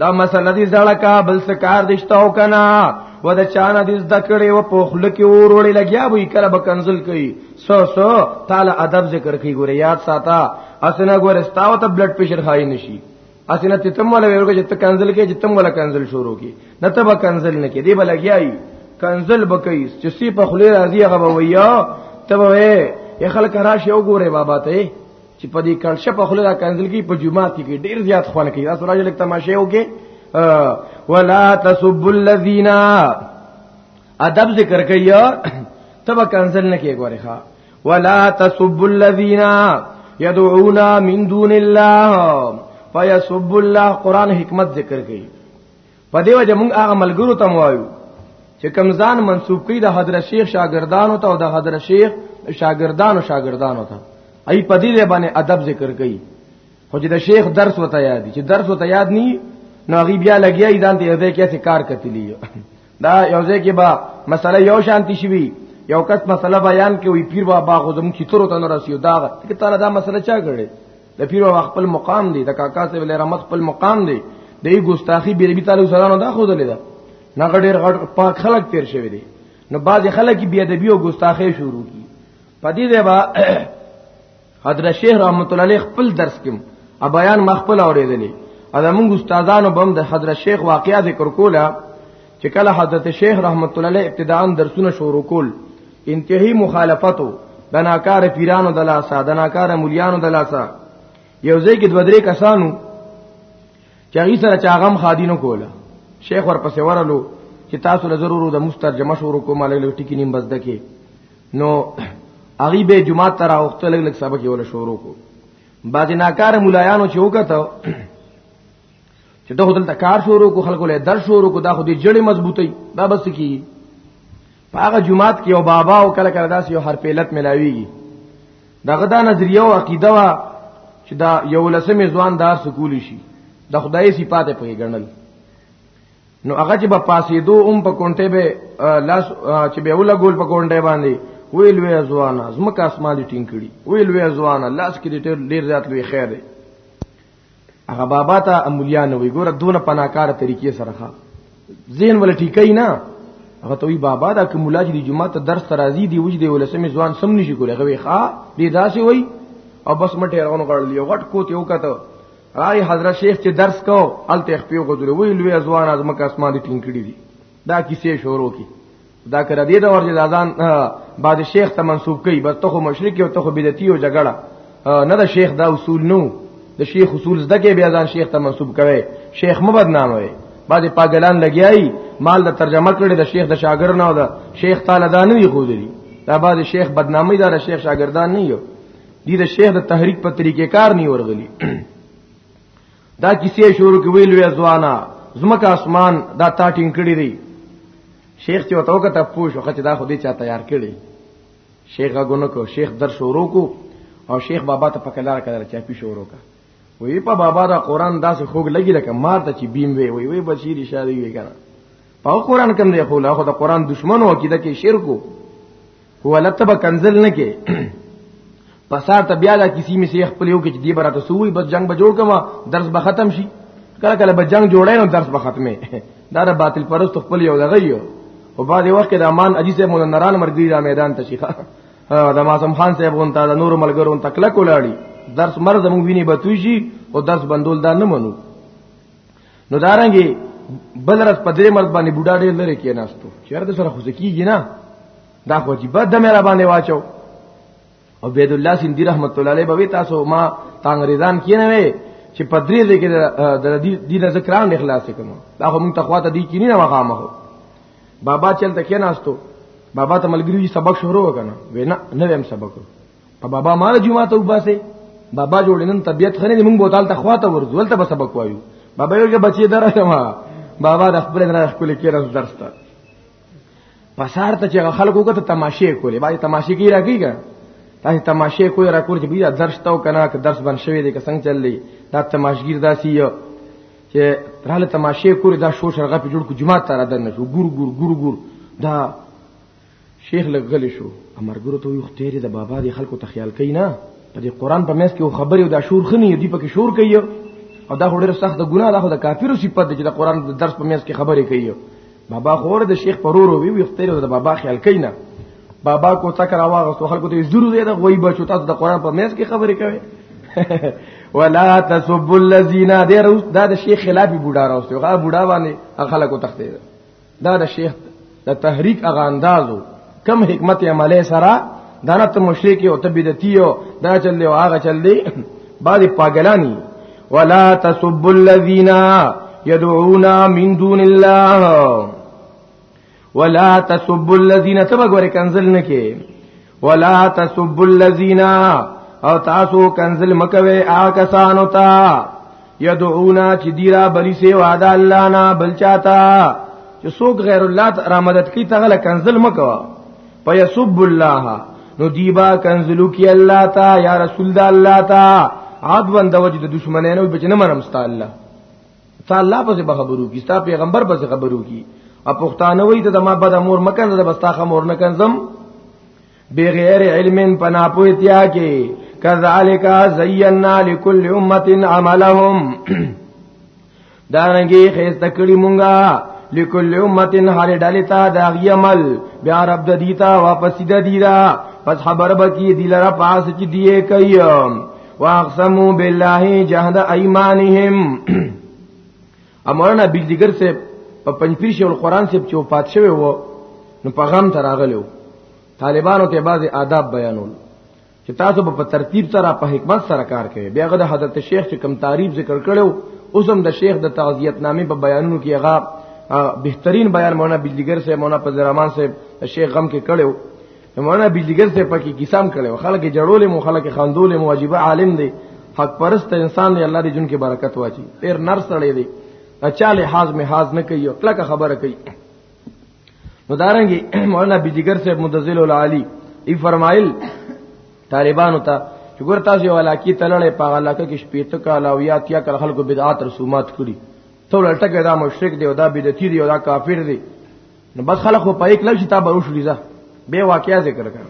B: دا مسله دې زړه کا بل څه کار دشتاو کنا و د چانه دې زده کړې و په خل کې اور وړي لګیا وي کله به کنزل کوي سو سو تعالی ادب ذکر کوي ګوره یاد ساته اسنه ګوره ستاو ته بلډ پريشر خای نشي اسنه تتم ولا ورګه چې ته کنزل کې چې تم ولا کنزل شروع کی نه ته به کنزل نه کې دې به لګیای کنزل بکې چې سی په خله راضي هغه ویا ته به یې خلک راشي وګوره بابا ته چې په دې کلشه په خله دا کنځل کې په جمعات کې ډیر زیات خوان کوي تاسو راځي لکه تماشه وکي ولا تسب الذين ادب ذکر کوي تب کنځل نه کې ګوري ښا ولا تسب الذين يدعون من دون الله فيسب الله قران حکمت ذکر کوي په دې وجه موږ هغه ملګرو ته وایو چې کم ځان منسوب کړي د حضرت شیخ شاګردانو ته او د حضرت شیخ شاګردانو شاګردانو ته ای په دې باندې ادب ذکر کړي خو چې د شیخ درس وته یاد چې درس وته یاد ني نو هغه بیا لګیا ایدان ته یوځای کې کار کتلی دا یوځای کې با مسله یو شانتی شوی یو کس مسله بیان کې وی پیر بابا غوزم چې تر ته نه رسیو دا ته تعالی دا مسله چا کړي د پیر او خپل مقام دی د کاکا صاحب له رحمت خپل مقام دی د ای ګستاخی بیر بی تعالی سره نه دا خو دلې دا نه غډیر غډ پاک خلک تیر شوی دی نو باز خلک بی ادبی او ګستاخی شروع کی پدې دی با حضرت شیخ رحمت الله علیه خپل درس کې ا بیان مخبل اوریدلې ا زمونږ استادانو بم د حضرت شیخ واقعیا ذکر کوله چې کله حضرت شیخ رحمت الله علیه ابتداء درسونه شروع کول انتهایی مخالفتو د ناکار پیرانو د لاسه د ناکار مليانو د لاسه یو ځای کې دوه درې کسانو چې هغه سره چاغم خادینو کوله شیخ ورپسې ورلو چې تاسو له ضرورو د مسترجمه شروع کوم لګ لګ ټکی نیم بس دکې نو هغه به جمعه تر وخت لګ لګ سبق یې ولا شروع کو بعد ناکار ملایانو چې وکړه چې دا هوتل ته کار شروع کو خلکو له در شروع کو دا خو دې جړې مضبوطی دا بس کی هغه جمعات کې او بابا او کله کله داس یو هر پیلت ملاویږي دغه دا نظریه او عقیده وا چې دا یو لسمې ځوان دار سکول شي د خدای صفات په ګڼل نو هغه چې په پاسې دو اوم په کونټه به لاس چې به ولا ګول په کونټه باندې ویل وی ځوان زمکه اسمان دي ټینګ کړي ویل وی ځوان لاس کې دې ډیر زیات لوی خیر دی هغه بابا ته امولیا نه وي ګوره دونه پناکار طریقې سره ښه ذهن ول ټیکای نه هغه ته وی بابا دا کوم مولا چې د جمعه ته درس ترازی دی وجه دی ولسمې ځوان سم نشي کولای غوي ښا دې داسې وای او بس مټه راغون غړل یو غټ کوته یو کته راي حضرت شیخ چې درس کو الته خپل غوډل وی لوی ځوان از مکه اسمان دي ټینګ کړی دي دا کیسه شروع کی دا کړه دې دا ورته ځان بعد شیخ ته منسوب کړي بس ته خو مشرک او ته خو بدعتي او جګړه نه دا شیخ دا اصول نو د شیخ اصول زده کې بیا ځان شیخ ته منسوب کوي شیخ مبد نام وي بعد پاګلان لګیای مال د ترجمه کړي د شیخ د شاګر نه او د شیخ تعالی دا نه وي خو دي دا بعد شیخ بدنامي دار شیخ شاګردان نه یو دي د شیخ د تحریک په طریقې کار نه ورغلي دا کیسه شروع کې ویل وی ځوانا زمکه اسمان دا تا ټینګ کړی دی شیخ چې وتاو کته پوښو خچ دا خو دې چا تیار کړی شیخ غونو کو شیخ در شروع کو او شیخ بابا ته پکلار کړه چا پی شروع کا وی په بابا دا قران داسې خوګ لګی لکه مار ته چې بیم وی وی وی بشیر شاری وی کنه او قران کوم دی خو لا خو د قران دشمنو عقیده کې شرکو هو لتب کنزل نه کې پسار ته بیا لا کسی می سیخ پلیو کې دی براته سوی بس جنگ به جوړ کما درس به ختم شي کله کله به جنگ جوړای نو درس به ختمه دا د باطل پرست خپل یو دغه یو او بعد وخت د امان اجي سه مولنران مرګی را میدان ته شيخه د ماسم خان صاحب غونتا د نور ملګرو تکله کولاړي درس مر زموږ ویني بتوي شي او درس بندول دا نه منو نو دارنګي بل رات په درې مرد باندې بوډا ډېر لري کې ناستو چیرته سره خو زکیږي نه دا خو جی بد مې را باندې واچو او بيد الله سیندی رحمت الله علیه به تاسو ما تانګریزان کې نه وي چې په درې دې کې د دې دین ذکران اخلاص کوم دا خو مونږ تخوا ته دی کې نه مخامه بابا چلته کې ناستو بابا ته ملګری سبق شروع وکنه وینا نه ویم سبق په بابا مال جمعه ته وباسه بابا جوړینن طبیعت خنه موږ بوتال ته خواته ورځو ولته به سبق وایو بابا یو کې بچی درته ما بابا د خپل نه خپل کې راز درس ته پسار ته چې خلکو ته تماشې کولې باید تماشې کی راګیږي تاسو تماشې کوی را کول چې بیا درس تاو کنه که درس بن شوی دی که څنګه چللی دا تماشګیر داسي یو چې تراله تماشې کوی دا شو شرغه په جوړ کو جمعه تر دنه شو ګور ګور ګور ګور دا شیخ لږ غلی شو امرګرو ته ویو خدای دې د بابا دې خلکو ته خیال کوي نه په دې قران په میس کې خبرې او دا شور خني دی په کې شور کوي او دا ډېر سخت ګناه ده خو د کافرو صفت دی چې د قران د درس په میس کې خبرې کوي بابا خور د شیخ پرورو وی وی خدای دې د بابا خیال کوي نه بابا کو تک راواغستو خلکو ته زورو دی دا غوي بچو تاسو د قران په میس کې خبرې کوي ولا تسبوا الذين دا د شیخ خلاف بوډا راوستو هغه بوډا باندې خلکو تخته دا د شیخ د تحریک هغه اندازو کم حکمت عمله سره دا نه ته مشرک او ته بدعتي او دا چل دی او هغه چل دی بعد پاگلانی ولا تسب الذين يدعون من دون الله ولا تسب الذين تبغور کنزل نکي ولا تسبوا الذين او تاسو کنزل مکوي آکسانو تا یدعونا چې دیرا بلی سی وعده الله نه بل چاته چې څوک غیر الله را مدد کوي تغله کنزل مکوا پيسب الله نو دیبا کنزلو کی الله تا یا رسول الله تا عدوان د وجد دشمنانو بچنه منم ست الله تا الله پسې به خبرو کی ستا پیغمبر پسې خبرو کی ا پښتانه وای ته د ما بد امور مکه نه بستا خمور نه کنزم بغیر علم پنا پوتیا کې کذالک زینا لكل امه عملهم دانګي خیس تکړی مونږه لكل امه هر ډلې ته د عمل بیا رب د دیتا واپس د دیرا پس خبر بکی دلرا پاس چې دیې کوي واقسموا بالله جهد ايمانهم امرنا بلدیګر سے په پنځپیر شول قران سے چې وفات شوی وو نو په غم تر راغلو طالبانو ته بعضی آداب بیانول چې تاسو په ترتیب سره په حکمت سره کار کوي بیا غد حضرت شیخ چې کم تعریف ذکر کړو اوس هم د شیخ د تعزیت نامې په بیانونو کې هغه بهترین بیان مولانا بجلیګر صاحب مولانا فضل الرحمن صاحب شیخ غم کې کړو مولانا بجلیګر ته پکې کیسام کړو خلک جړولې مو خلک خندولې مو واجب عالم دی حق پرست انسان دی الله دې جون کې برکت واچي ډیر نر سړی دی اچا له حاز می حاز نه کوي کله خبره کوي نو دارنګي مولانا بجلیګر صاحب مدذل العالی ای فرمایل طالبانو ته چې ګور تاسو یو علاقې تلړې په علاقې کې شپېته کال او یا تیا کال خلکو بدعات رسومات کړی ته لټکه دا مشرک دی او دا بدعتي دی او دا کافر دی نو بس خلک په یک لږ شتا به وشو ځه به واقعیا ذکر کړ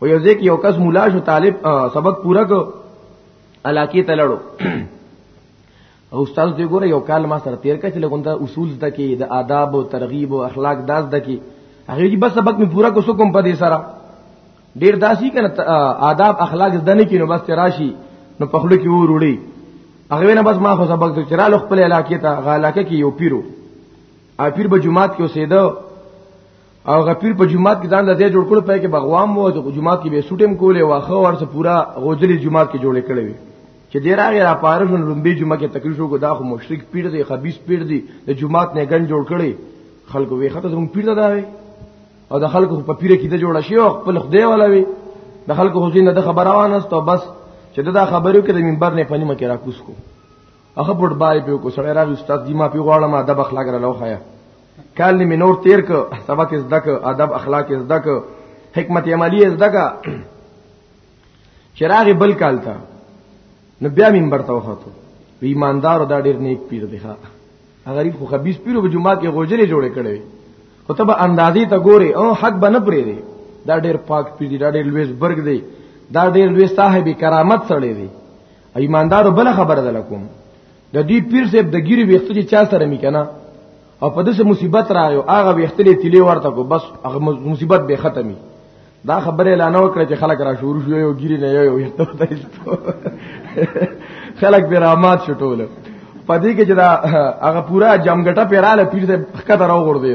B: او یو ځکه یو کس مولا شو طالب سبق پورا کو علاقه ته لړو او استاد دې ګوره یو کال ما سره تیر کړ چې لګوندا اصول زده کې د آداب او ترغیب او اخلاق داس زده کې هغه یې بس سبق می پورا کو سو کوم په دې سره ډیر داسي کنه آداب اخلاق زده نه کینو بس تراشی نو په خلو کې وروړي هغه نه بس ما خو سبق ته چرالو خپل علاقې ته غالاکه کې یو پیرو او پیر په جمعات کې اوسېده او غپیر په جمعات کې ځان د دې جوړ کړو په کې بغوام وو د جمعات کې به سټیم کولې واخه ورسه پورا غوځلې جمعات کې جوړې کړې وي چې ډیر هغه را پاره شو لومبي جمعه کې تکلیف وکړ دا خو مشرک پیر دی خبيث پیر دی د جمعات نه ګن جوړ کړي خلکو وی خطه زمون پیر دا وي او د خلکو په پیره کې د جوړ شي او خپل خدای ولا وي د خلکو حسین د خبره وانه بس چې دا خبرو کې د منبر نه پنیمه کې را کوس کو هغه پټ بای په کو سره راغی استاد دی ما په غواړم ادب اخلاق را لوخایا کال نیمه نور تیر ک سبق از دک ادب اخلاق از دک حکمت عملی از دک چراغ بل کال تا نو بیا منبر ته وخته وی ایماندار دا ډیر نیک پیر دی ها غریب خو خبيس پیرو په جمعه کې غوجلې جوړې کړې خو ته به اندازې ته ګوري او حق به نه پرې دی دا ډیر پاک پیر دی دا ډیر لویس برګ دی دا ډیر لوی صاحب کرامت سره دی ایماندارو بل خبره ده لکم د دې پیر صاحب د ګیری وخت چې چا سره میکنه او په دسه مصیبت راغی هغه وخت لې تلی ورته کو بس هغه مصیبت به ختمي دا خبره اعلان وکړه چې خلک را شروع شو یو ګیری نه یو یو خلک به رامات شټول پدې کې چې دا هغه پورا جمګټه پیراله پیر صاحب خکته راو غور دی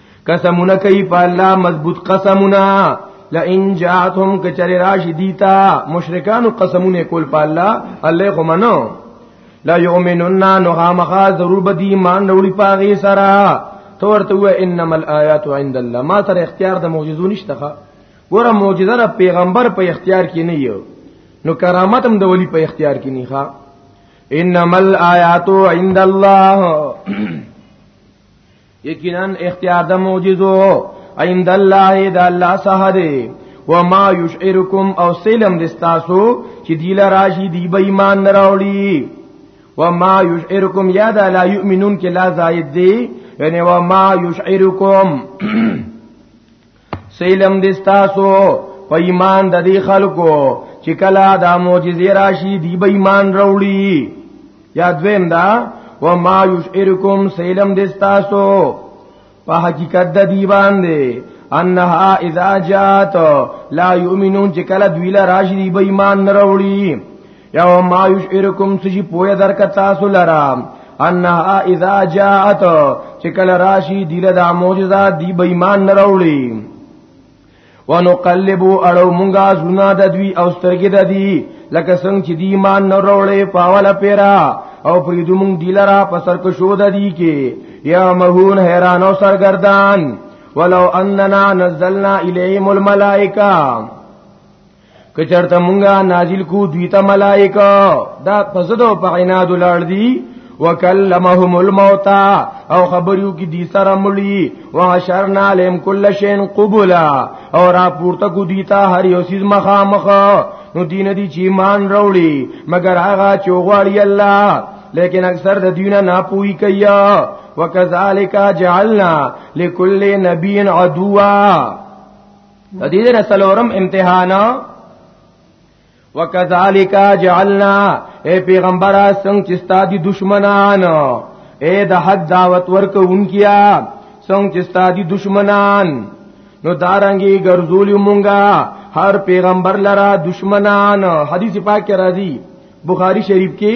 B: قسمونه کوي په الله مضبوط قسمونه لئن جاءتهم کچری راشی دیتا مشرکان قسمونه کول په الله الله خو منو لا یؤمنون نو خامخا ضرور به دی ایمان وروړي پاغي سره تو ورته و انما الایات عند الله ما تر اختیار د معجزو نشته ګوره معجزه را پیغمبر په اختیار کې نه یو نو کرامت هم د ولی په اختیار کې نه ښا انما الایات عند الله یقینا اختیار د معجزو عند الله د الله سره دی وما یشعرکم او سلم دستاسو چې دی لا راشي دی به ایمان نه راوړي وما یشعرکم یا دا لا یؤمنون کې لا زائد دی یعنی وما یشعرکم سیلم دستاسو په ایمان د دې خلکو چې کله دا معجزې راشي دی به ایمان وروړي یا دویم دا و ما یشعرکم سیلم دستاسو په حقیقت د دی باندې انها اذا جات لا یؤمنون چې کله دوی لا راشي دی به ایمان وروړي یا ما یشعرکم سجی پویا درک تاسو لرا انها اذا جاءت چې کله راشي دله د معجزه دی بې ایمان نه راوړي ونقلبو اړو مونږه زونه د دوی او سترګې د دی لکه څنګه چې دی ایمان نه وروړې پاوله پیرا او پریدو مونږ دی لرا په سر کو شو د دی کې یا مهون حیران او سرګردان ولو اننا نزلنا الیهم الملائکه که چرته مونږه نازل کو دوی ته ملائکه دا پزدو په عناد لړ دی وکلمهم الموتى او خبرو کې دي سره مړي واشرنا لهم كل شيء قبلا او را پورته کو دي ته هر یو سیز مخامخ نو دین دي چې مان وروړي مگر هغه چې غواړي الله لیکن اکثر د دینه نه پوي کوي وکذالک جعلنا لكل نبي عدوا د دې نه څلورم امتحان وکذالک جعلنا اے پیغمبر څنګه چې ستادي دشمنان اے د حق دعوت ورکوونکیا څنګه چې ستادي دشمنان نو دارنګي ګرځول مونږه هر پیغمبر لرا دشمنان حدیث پاک کې راځي بخاری شریف کې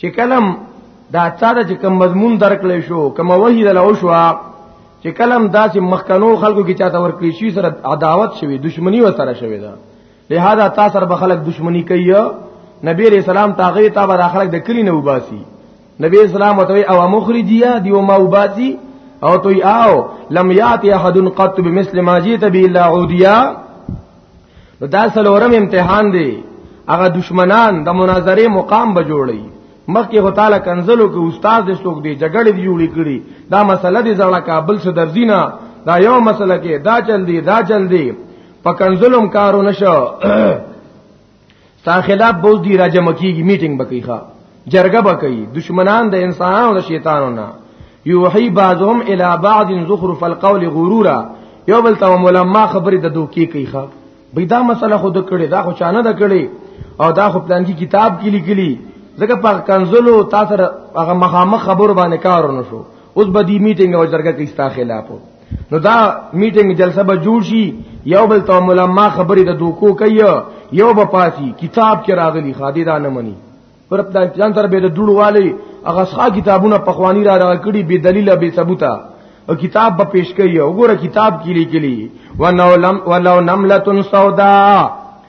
B: چې کلم دا چاته چې کوم مضمون درکړې شو کوم وحی دل او شو چې کلم داسې مخکنو خلکو کې چاته ورکړې شي سره عداوت شوی دشمنی و سره شوی دا لہذا تا سره به خلک دشمنی کوي نبی علیہ السلام تاغه تا به خلک د کلی نه وباسي نبی اسلام وتوی او مخرجیا دیو ما وباسي او توی آو لم یاتی احد قط بمثل ما جیت بی الا عودیا نو دا سلورم امتحان دی هغه دشمنان د مناظره مقام به جوړي مخکې هو تعالی کنزلو کې استاد دې څوک دی جګړې دی جوړې کړي دا مسله دې ځړه کابل سره درځینا دا یو مسله کې دا چل دی دا چل دی په کنزلم کارو نشو ستا خلاف بوز دی راجم کیږي میټینګ بکی ښا جرګه بکی دشمنان د انسانانو د شیطانو نه یوحی بعضهم الی بعض زخرف القول غرورا یو بل ته ملما خبرې د دوکي کوي ښا بې دا مسله خود کړي دا خو چانه د کړي او دا خو پلان کې کتاب کې لیکلي ځکه په کنزلو تاسو هغه مخامخ خبر باندې کار ونشو اوس به دی میټینګ او جرګه کې ستا خلاف نو دا میټینګ جلسه به جوړ شي یو بل ته ملما خبرې د دوکو کوي یو به پاسي کتاب کې راغلي خادي دا نه مني پر خپل ځان تر به د دوړو والي هغه ښا کتابونه پخوانی را راکړي به دلیل به ثبوتا او کتاب به پیش کوي وګوره کتاب کې لیکلي ونولم ولو نملتن سودا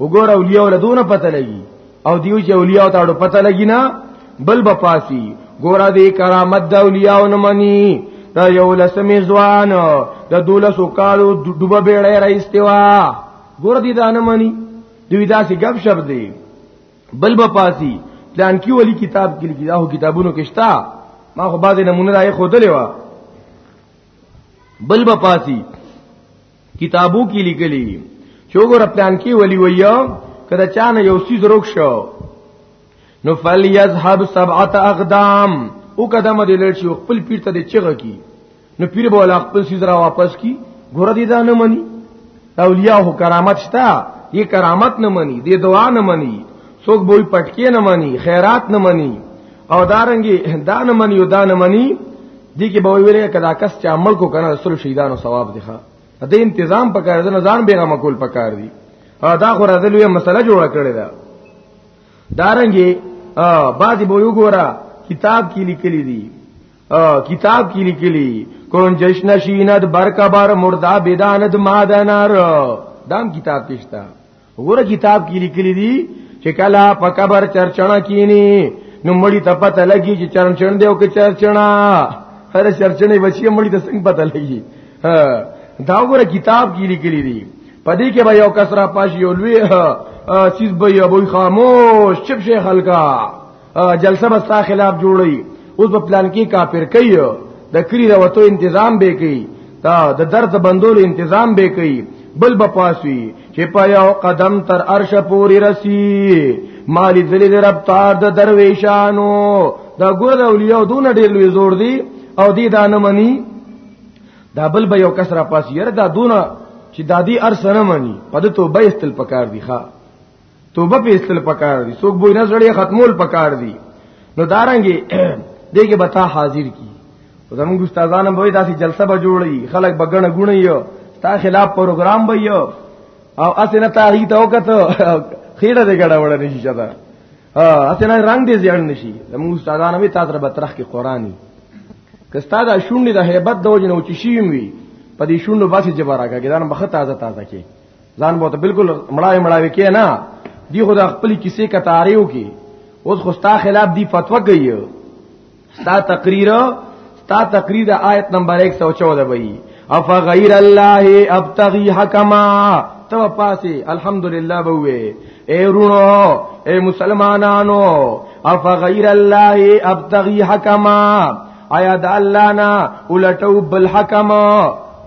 B: وګور اولیاء له دونه پته لګي او دیو چې اولیاء ته اړو پته لګي نه بل بپاسی ګور دې کرامت د اولیاء نه مني دا یو لسمې ځوان د دولسو کالو ډوبه بیړې راستوا ګور دې دا نه مني دوی دا چې غب شپ دی بل بپاسی پلان کی ولی کتاب کې لیکي دا هو کتابونو کې شتا ما خو بعضې نمونه راي خودلې و بل بپاسی کتابو کې لیکلي چې وګوره پلان کې ولی ویا کله چا نه یو سیز روک شو نو فلیذهب سبعه اقدام او قدم دې لړ شي خپل پیر ته چغه کی نو پیر به ولا خپل سیز را واپس کی ګوره دې دا نه مني اولیاء هو کرامت شتا یہ کرامت نه مني دې دعا نه مني څوک به پټکی نه مني خیرات نه مني او دارنګي دا نه مني او دا نه مني دي کې به ویلې کدا کس چې عمل کو کنه رسول شهیدانو ثواب دی ښا د انتظام پکار ده نظام به غم کول پکار دي دا خو راځي لوی مسله جوړه کړې ده دارنګي بعضی به یو ګورا کتاب کې لیکلي دي کتاب کې لیکلي کون جشن شینت برکبر مردا بدانت مادنار دام کتاب کشتا وګوره کتاب کې لیکلي دي چې کله په قبر چرچڼه کینی نو مړی ته پته لګي چې چرچڼ دی او که چرچڼه هر چرچڼې بچي مړی ته څنګه پته لګي دا وګوره کتاب کې لیکلي دي پدې کې به یو کسره پاش یو لوی سیس به یو خاموش چپ شي خلکا جلسه بس تا خلاف جوړي اوس په پلان کې کافر کوي د کری راوتو تنظیم به کوي دا د درد بندولو تنظیم به کوي بل بپاسوی چې په یو قدم تر عرش پوری رسی مالی ذلی در ابتار د درویشانو دا ګور د اولیاء دون ډیر لوی زور دی او دی دا نه منی دا بل به یو کسره پاس یره دا دون چې دادی ارسنه منی په دته به استل پکار دی ښا توبه په استل پکار دي څوک بوی نه زړې ختمول پکار دي نو دارنګي دغه بتا حاضر کی زموږ استادانو به داسې جلسه به جوړي خلک بغنه غونې یو تا خلاف پروګرام به یو او اسنه تاهی ته وکته خیره دې ګډه وړه نشي چاته ها اسنه رنگ دې ځړ نشي زموږ استادانو به تاسو به ترخ کې قرآني کستا دا شونډې د hebat دوج نه او چشیم وی په دې شونډو باسي جبراګه ګدان بخت تازه تازه کې ځان بوته بالکل مړاوي مړاوي کې نه دی خو د خپل کیسې کتاریو کې اوس خو ستا خلاف دی فتوا کوي ستا تقریر ستا تقریر د آیت نمبر 114 وای اف غیر الله ابتغي حکما تو پاسي الحمدلله بوې اے رونو اے مسلمانانو اف غیر الله ابتغي حکما آیا د الله نه ولټو بل حکما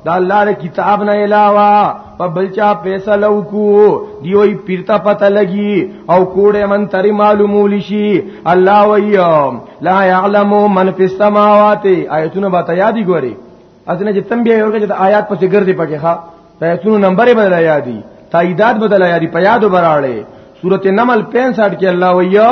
B: دا الله د کتاب نه علاوه په بلچا پیسې لوکو دیوی پیرتا پته لګي او کوړه من تری معلومول شي الله ویا لا يعلم من فی السماوات آیتونه به یادی ګوري اسنه چې تم بیا یو چې د آیات پسې ګرځي پکې ښا آیتونو نمبر به بدل یادي تاییدات بدل یادي په یادو براړې سورته نمل 65 کې الله ویا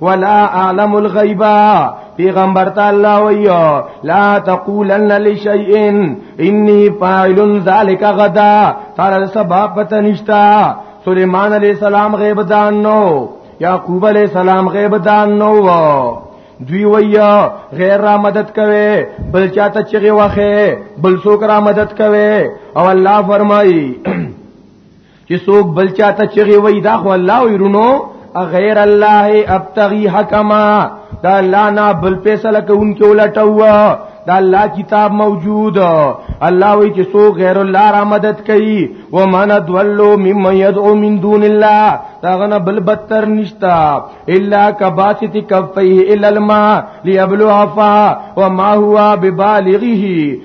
B: ولا اعلم الغیبا پیغمبر تعالی ویو لا تقولن لشیء انی فاعل ذلک غدا تر سبب پته نشتا سليمان عليه السلام غیب دان نو یعقوب علیہ السلام غیب دان نو دوی ویا غیر را مدد کوي بل چاته چغي واخه بل څوک را مدد کوي او الله فرمایي چې څوک بل چاته چغي وای دا خو الله ويرونو غیر الله ابتغي حکما دا الله نه بل فیصله کوونکی ولټوا دا الله کتاب موجود الله وی چې سو غیر الله را مدد کوي و من دولو مم يدعو من دون الله دا غنه بل بدتر نشتا الا کباسط کفیه الا الماء ليبلغ فا وما هو ببالغه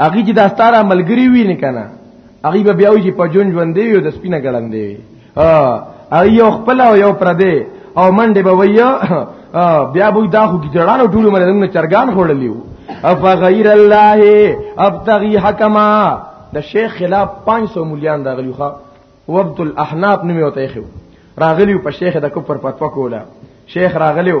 B: هغه چې دا ستاره ملګری وی نه کنه هغه به بیا وی چې په جون ژوند دی او د سپینه ګړن دی ها یو خپل او یو پردې او منډه به ویا بیا به دا خو ګډړانو ټول مله موږ چرګان خورلیو اف غیر الله ابتغي حکما د شیخ خلاف 500 مليان راغلیو ښا وبد الاحناف نوم یو تایخو راغلیو په شیخ د کوپر پتو کولا شیخ راغلیو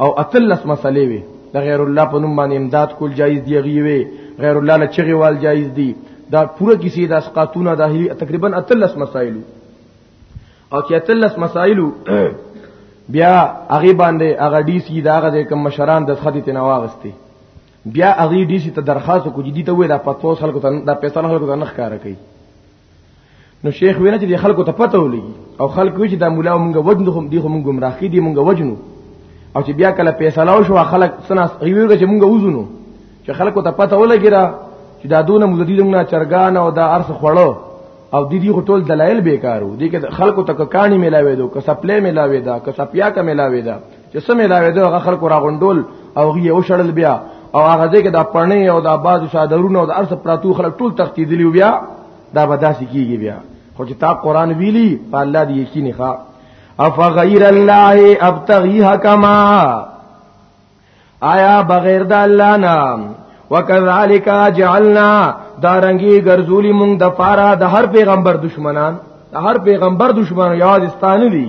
B: او اتلس مسلې وي د غیر الله په نوم باندې امداد کول جایز دی غیوي غیر الله له چغي وال جایز دی دا پوره کیسې د اسقاتونه د تقریبا اتلس مسائل او چې اتلس مسائل بیا هغه باندې هغه ډی سی دا هغه کوم مشران د خدای ته نواغستي بیا هغه ډی سی ته درخواست کو جدي ته وې دا پتوس خلکو ته دا پیسې خلکو ته نخ کار کوي نو شیخ ویل چې خلکو ته پته ولګي او خلک وی چې دا مولا مونږ وجنو هم دی هم گمراه کی دی مونږ وجنو او چې بیا کله فیصله وشو خلک سنا ریوګه چې مونږ وزنو چې خلکو ته پته ولګی را چې دا دونه مزدی زمونږ چرګان او دا ارس خړو او د دې ټول دلایل بیکارو دي کې خلکو ته کانی ملاوي دو که سپلې ملاوي دا که سپیا کا ملاوي دا چې سم ملاوي دو هغه خلکو را غونډول او غي او شړل بیا او هغه ځکه دا پړنې او دا باز شادرونه او د ارث پراتو خلک ټول تختیدلی بیا دا به داسې کیږي بیا خو چې تا قران ویلی په الله دی یقین ښا اف غیر الله ابتغی حکما آیا بغیر د الله نام وکذالک جعلنا دارنګي ګرځولي مونږ د پاره د هر پیغمبر دشمنان د هر پیغمبر دشمنان یاد استانه دي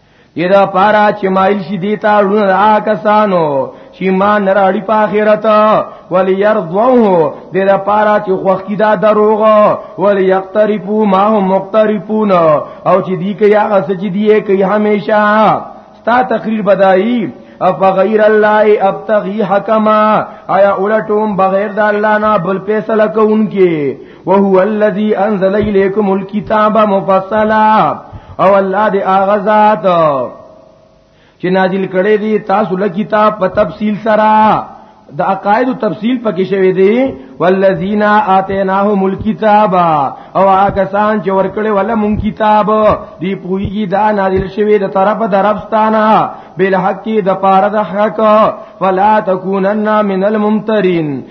B: دې دا پارا چې مایل شي دې تا ړونه دا کسانو چې ما نه راړي په آخرت ولی يرضوه دې دا پارا چې خوخ کی دا دروغ ولی یقترفو ما هم مقترفون او چې دې کې یا غس چې دې کې همیشه ستا تقریر بدایي اف غیر الله ابتغي حکما آیا اولټوم بغیر د الله نه بل فیصله کوونکی وهو الذي انزل اليكم الكتاب مفصلا او الله دې اغه ذات چې نازل کړي دي تاسو له کتاب په تفصیل سره د عقاید تفصیل پکې شوی دی والذین آتیناهم الکتاب او هغه سان چې ورکړي ولا مون کتاب دی پویږي دا نازل شوی د طرف د ربستانا بل حق د پاره د حق فلا تکونن من الممترین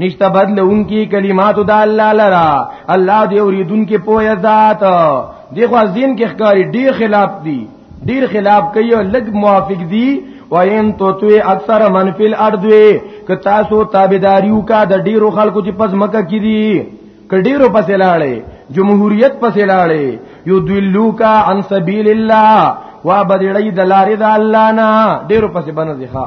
B: نشته بدلون کی کلمات د الله لرا الله دی اوریدون کی پوهه ذات دی خو ځین کې ښکاری ډیر خلاف دی ډیر خلاف کوي او لګ موافق دی وین تو توی اکثر من فی الارض وی ک تاسو تابعداریو کا د ډیرو خلکو چې پس مکه کی دی ک ډیرو پسې لاړې جمهوریت پسې لاړې یو دلو کا عن سبیل الله وا بدړی د لارې د الله نه ډیرو پسې باندې ښا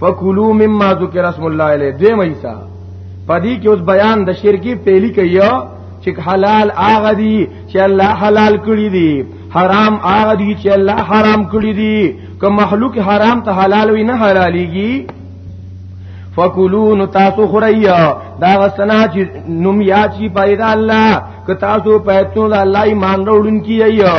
B: فکلوا مما ذکر اسم الله علیه دوی مېسا پدې کې اوس بیان د شرکی پهلی کوي چې حلال هغه دي چې الله حلال کړی دي حرام هغه دي چې الله حرام کړی دي که مخلوق حرام ته حلال وي نه حلاليږي فکلوا نتاسو خریا دا غسنا چې نوم یا چې پیدا الله که تاسو پېتون الله ایمان وروړون کیایو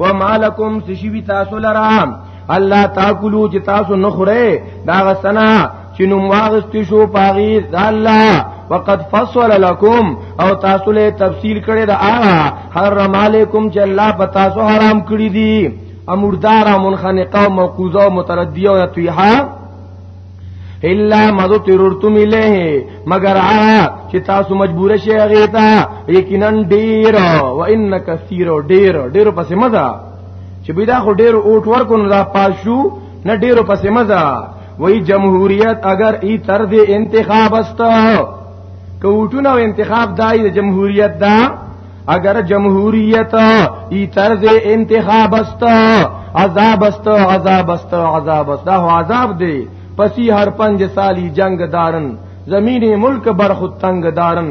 B: ومالکم سشی تاسو لرام الله تاکلو چې تاسو نه خوره دا غسنا چې نو واغست شو پاغي دا الله وقد فصل لكم او تاسو له تفصیل کړي دا حرم علیکم چې الله پتا سو حرام کړی دي امردار منخنقه او موقوزه او متردیه او طیحه الا مذ تررتم الیه مگر آ چې تاسو مجبور شئ غیتا یقینا ډیر و ان کثیر ډیر ډیر پسې مزه چې بیا خو ډیر اوټ ورکو نو دا پاشو نه ډیرو پسې مزه وای جمهوریت اگر ای تر دې انتخاب است کوټونه او انتخاب دای د جمهوریت دا اگر جمهوریت ای تر دې انتخاب است عذاب است عذاب است عذاب است دا عذاب دی پسی هر پنج سالی جنگ دارن زمین ملک بر خود تنگ دارن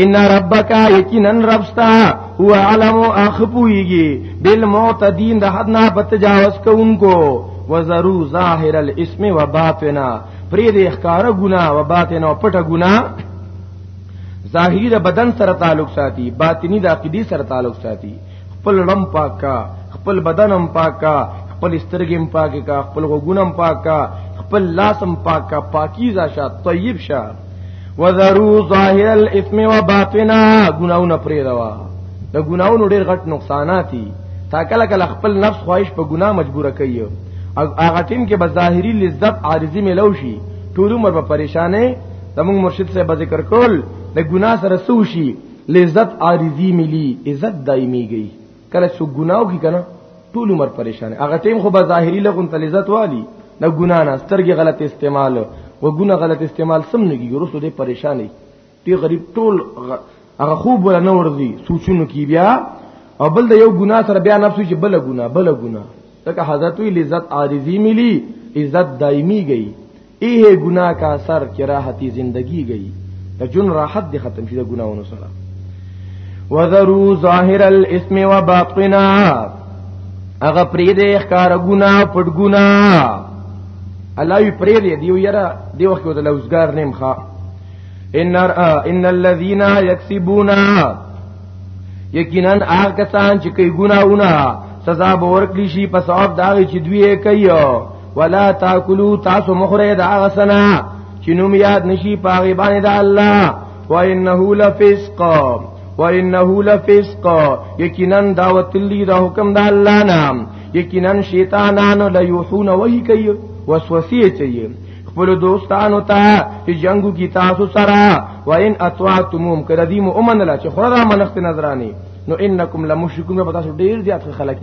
B: ان ربک یقینا ربستا هو علم اخپویږي بالمعتدین د حد نه بتجاوز کوونکو وزرو ظاهر الاسم وباطنا پرې د اخکار ګنا و باطن او پټه ګنا ظاهری د بدن سره تعلق ساتي باطنی د عقیدی سره تعلق ساتي خپل رم پاک کا خپل بدنم پاک کا خپل سترګم پاک کا خپل غوګونم پاک کا خپل لاسم پاک کا پاکیزه شه طیب شه وذرو ظاهر الاثم وباطنا ګناونه پرې دوا د ګناونو ډېر غټ نقصانات دي تا کله کله خپل نفس خواهش په ګناه مجبور کوي او هغه ټیم کې بظاهری لذت عارضی ملو شي ټول عمر په پریشانې زموږ مرشد صاحب ذکر کول د ګناه سره سوشي لذت عارضی ملي عزت دایمي گئی کله څو ګناو کی کنه ټول عمر پریشان هغه ټیم خو به ظاهری لغون تلزت والی نه ګنا نه سترګې غلط استعمال و ګنا غلط استعمال سم نه کیږي رسو دې پریشانې تی غریب ټول هغه خوب ولا نه ورځي سوچونو کی بیا او بل د یو ګنا سره بیا نفس چې بل ګنا بل ګنا تک حضرت لذت عارضی ملی عزت دایمی گئی ای ہے گناہ کا اثر کہ راحتی زندگی گئی ته جون راحت دي ختم شي د ګناونو سره وذرو ظاهر الاسم وباطنا هغه پرې دې ښکار ګنا پټ ګنا الله یې پرې دې دیو یرا دی وخت د لوزګار نیم ښا ان ان الذين يكسبون یقینا هغه کسان چې کوي ګناونه سزا به ورکړي شي په ثواب دا چې دوی یې کوي ولا تاکلوا تاسو مخره دا غسنا چې نوم یاد نشي پاغي باندې دا الله وانه لفسق وانه لفسق یقینا دعوت لی دا حکم دا الله نام یقینا شیطانانو لا یوحون وحی کوي وسوسه چي خپل دوستانو ته چې جنگو کی تاسو سره وان اتواتموم کړه دې مو امن لا چې خورا منخت نظرانی نو انکم لمشرکون په تاسو ډیر زیات خلک